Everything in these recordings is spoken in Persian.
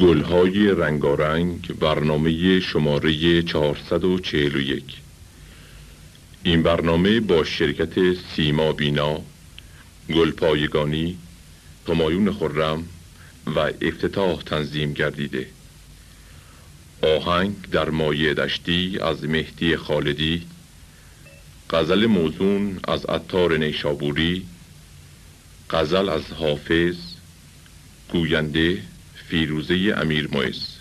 گلهای رنگارنگ برنامه شماره 441 این برنامه با شرکت سیما بینا گلپایگانی همایون خرم و افتتاح تنظیم گردیده. آهنگ در مایه دشتی از مهدی خالدی غزل موزون از عطار نیشابوری غزل از حافظ گوینده فیروزه امیر مویز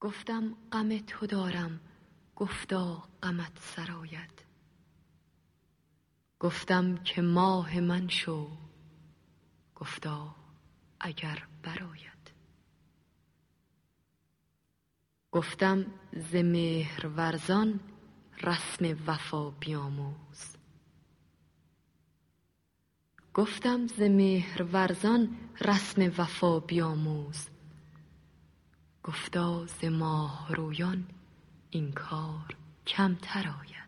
گفتم غم تو دارم گفتا غمت سراید گفتم که ماه من شو گفتا اگر براید گفتم ز مهر ورزان رسم وفا بیاموز. گفتم ز مهر ورزان رسم وفا بیاموز. گفتا ز ماه رویان این کار کمتر آید.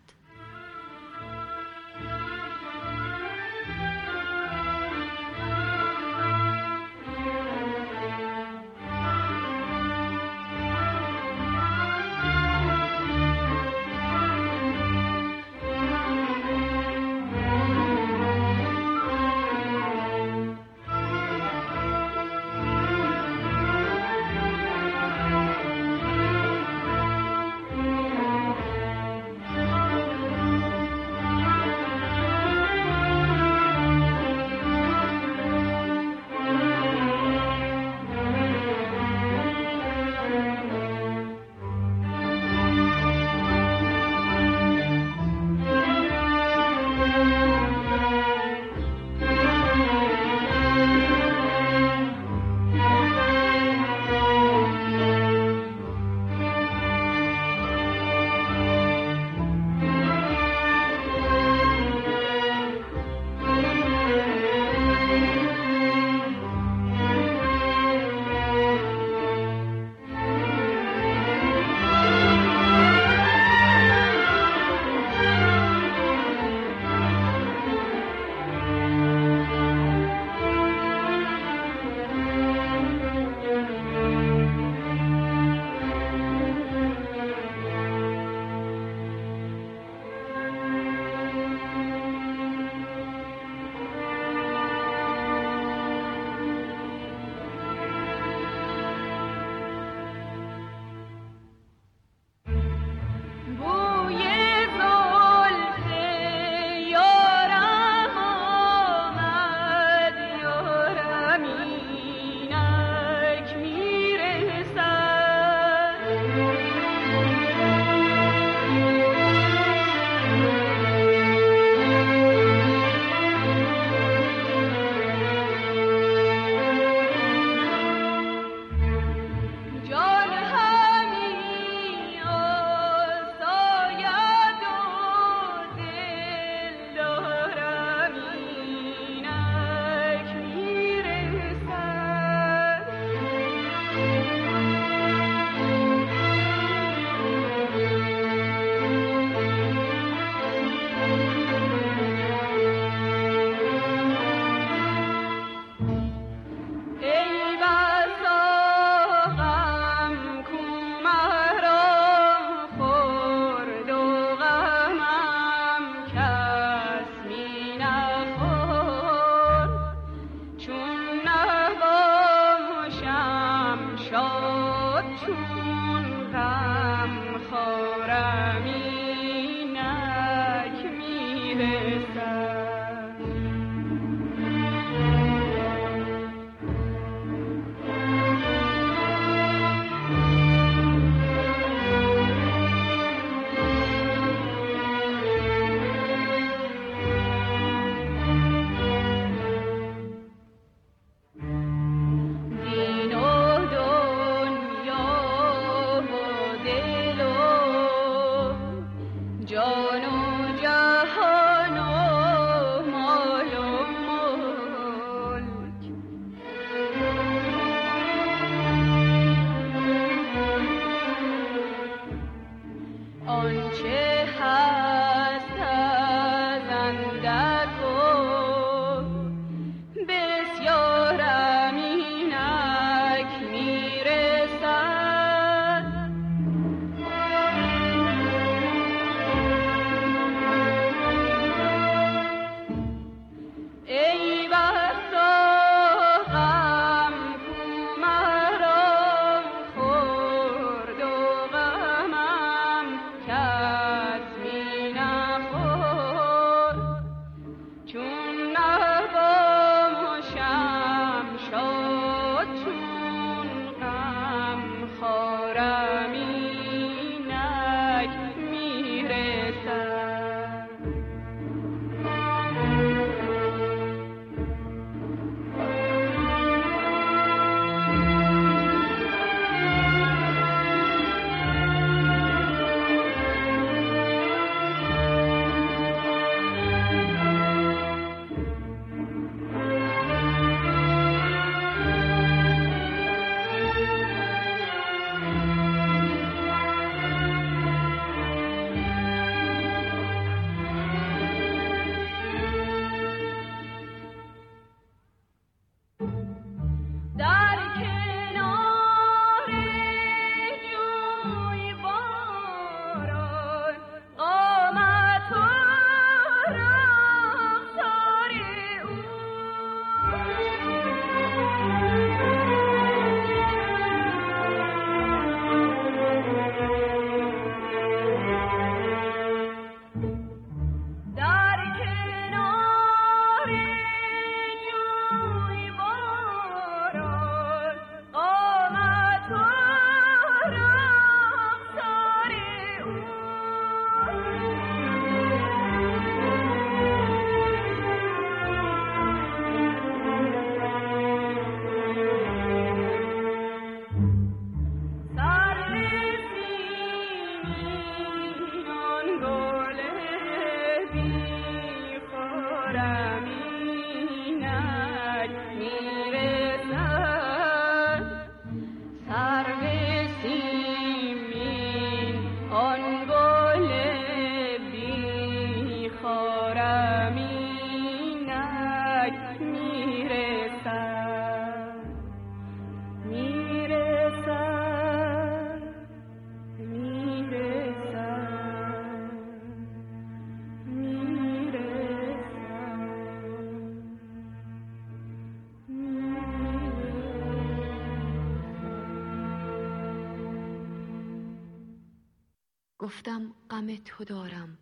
گفتم غم تو دارم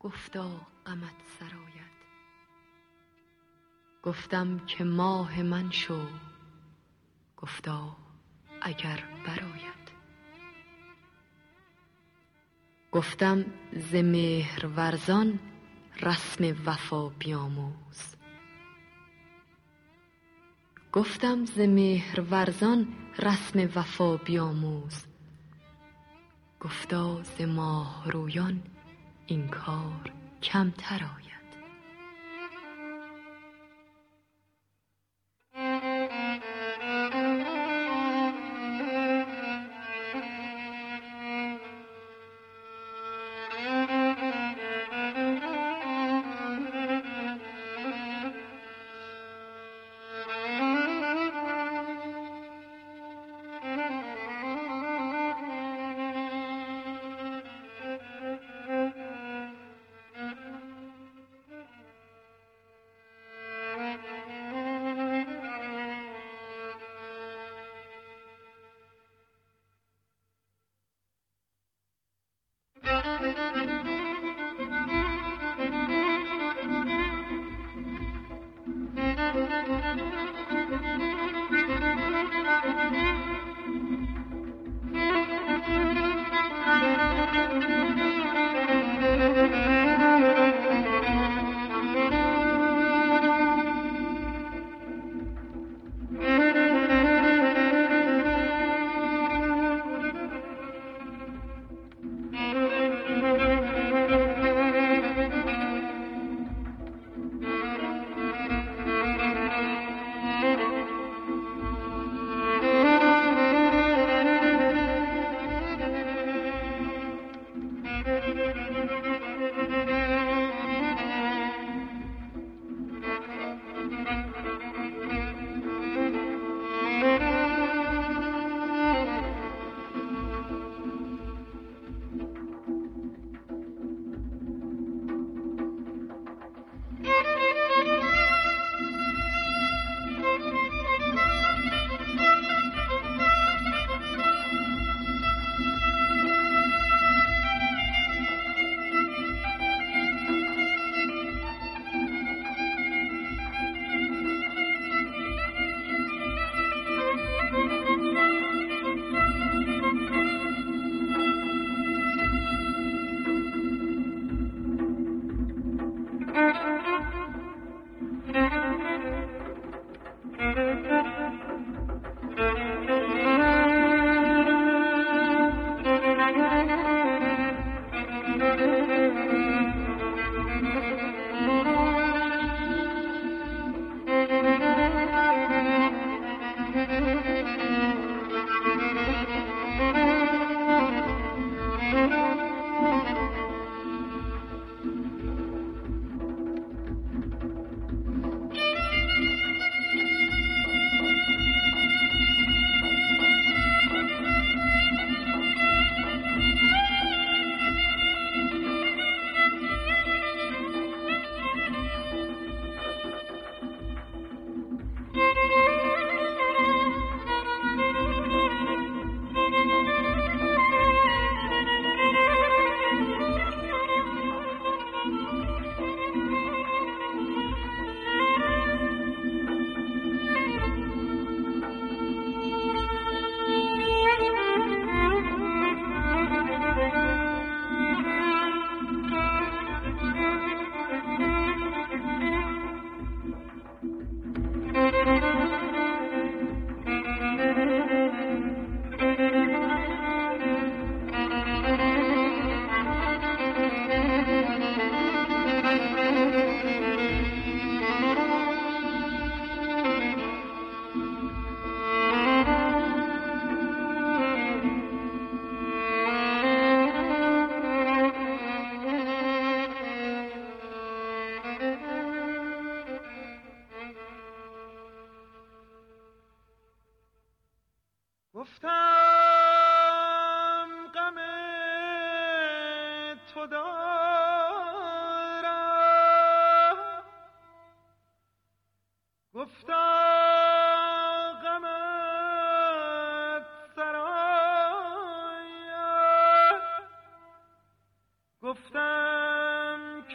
گفتا غمت سرایت گفتم که ماه من شو گفتا اگر برآید. گفتم ز مهر ورزان رسم وفا بیاموز. گفتم ز مهر ورزان رسم وفا بیاموز. گفتا ز ماه رویان این کار کمتر آید.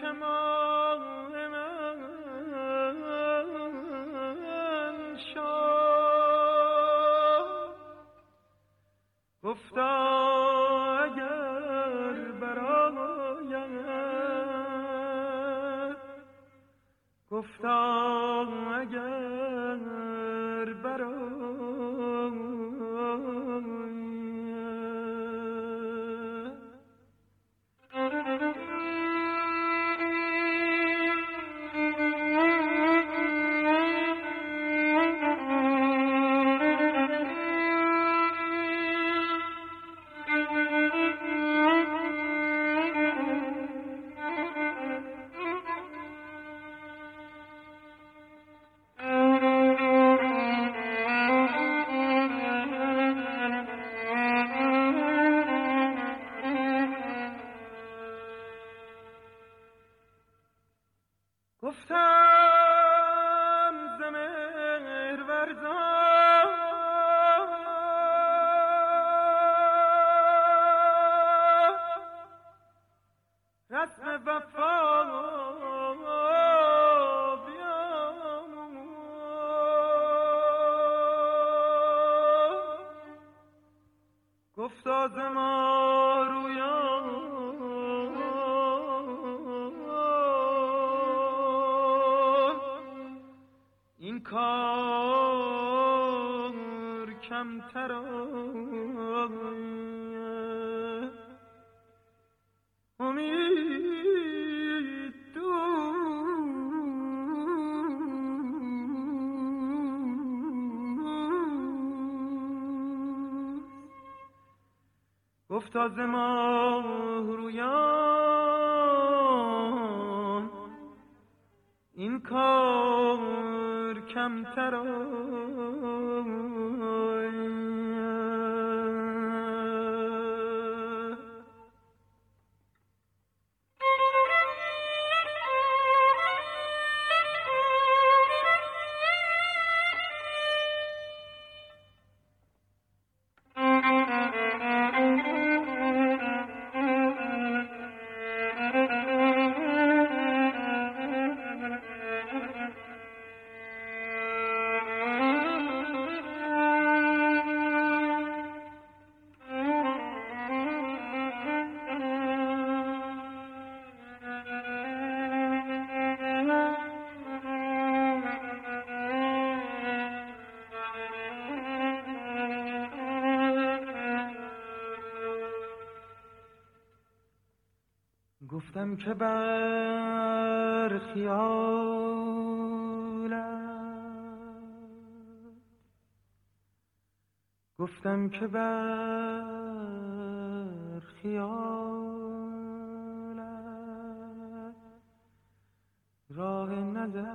کمال من شاه گفتا اگر برایم گفتا اگر کمتر گفتا ماه رویان این کار کمتر گفتم که بر گفتم که بر خیالت. راه نظر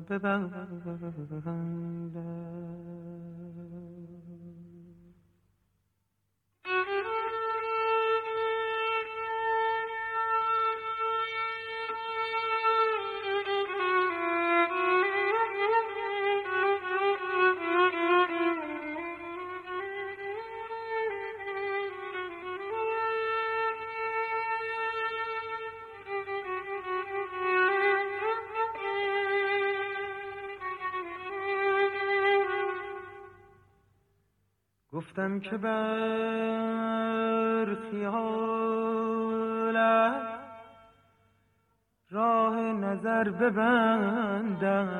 ببندم گفتم که بر راه نظر ببندم.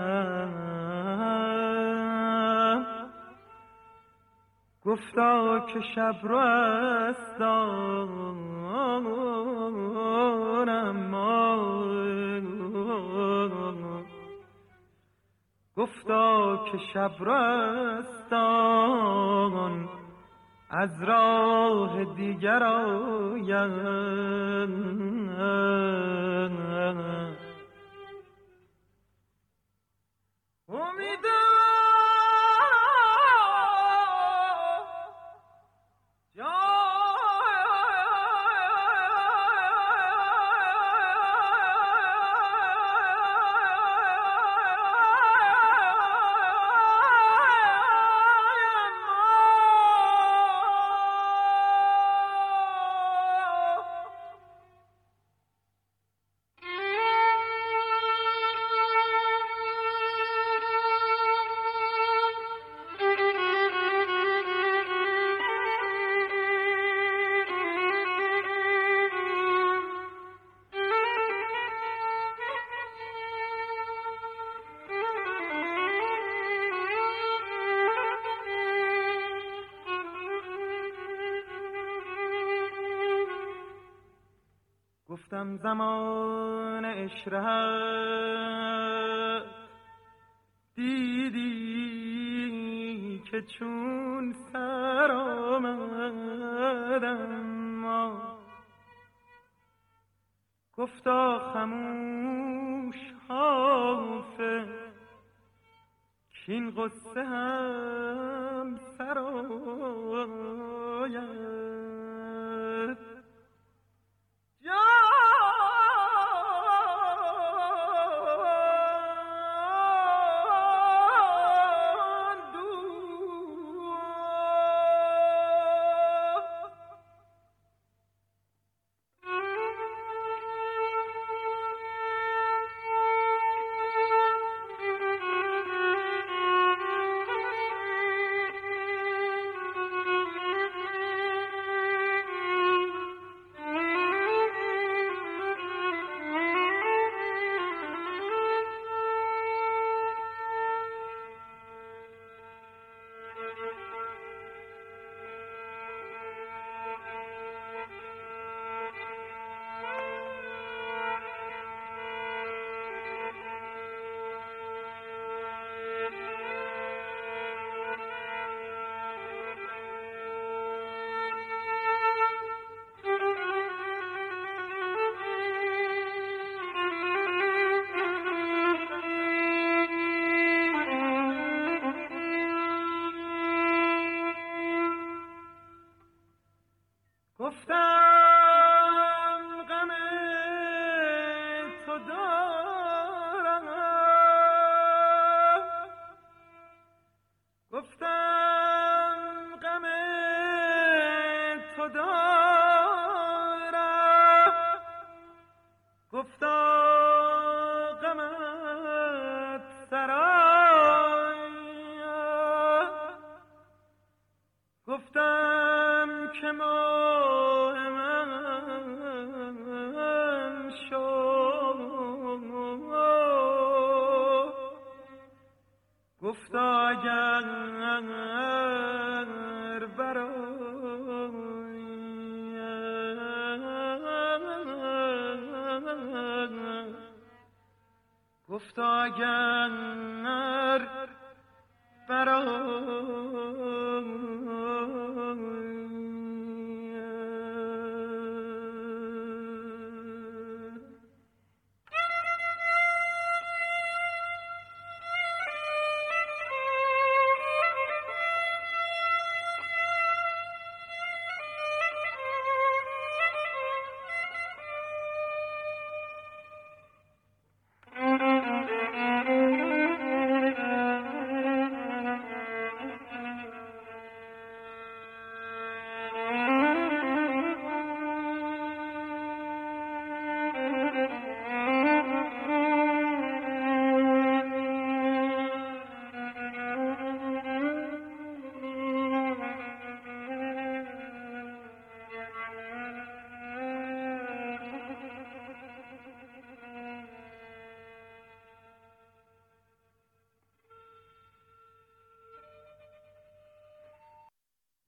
گفتا که شب رو است گفتا که شب رستان از راه دیگر آیم زمان اشرت دیدی که چون اگر برای. گفتا اگر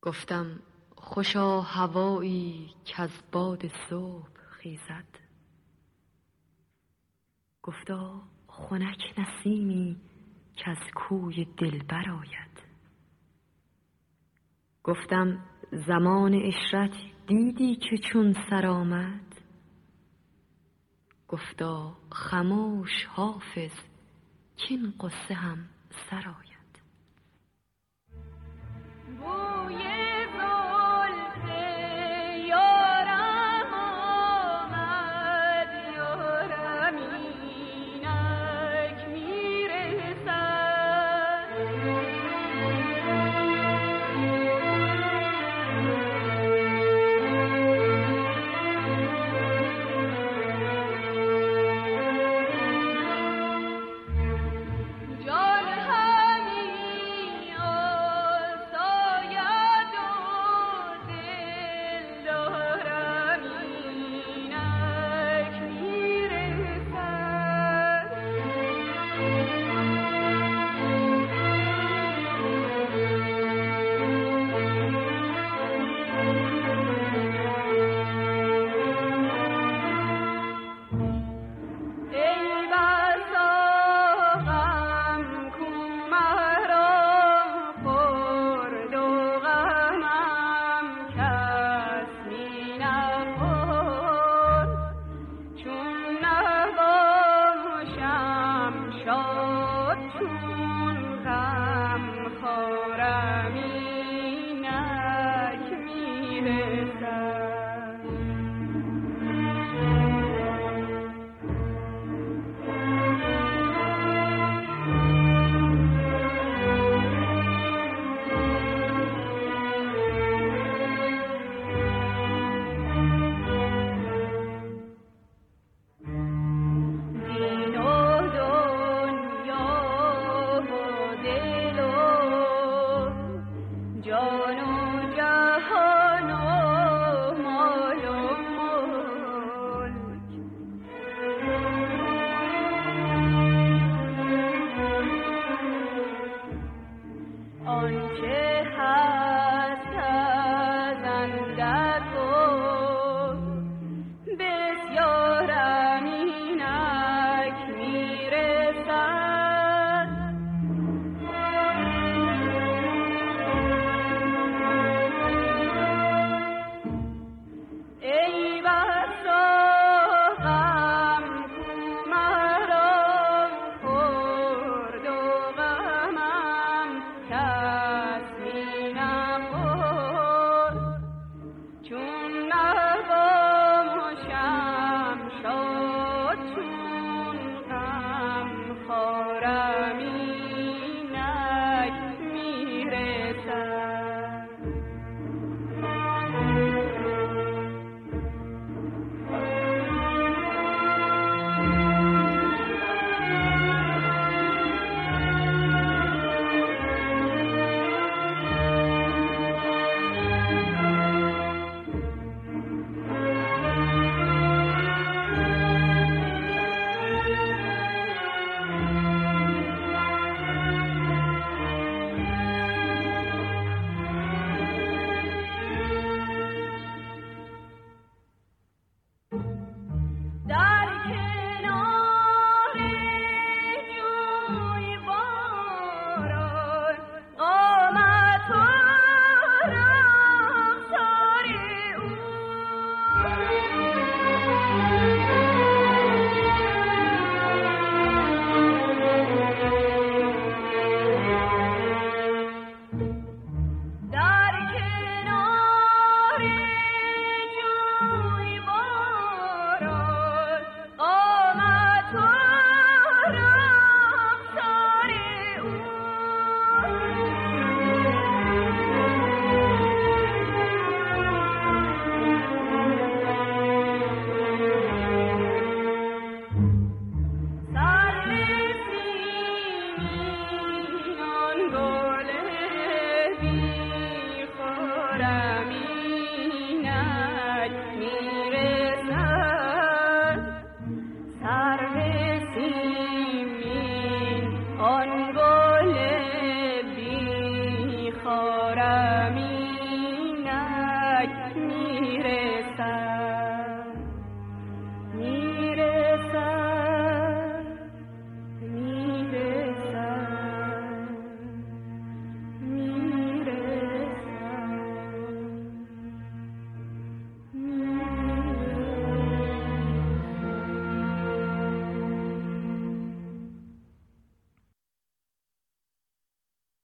گفتم خوشا هوایی از باد صبح خیزد. گفتا خنک نسیمی از کوی دلبر آید. گفتم زمان عشرت دیدی که چون سر آمد؟ گفتا خموش حافظ کین قصه هم سر آید.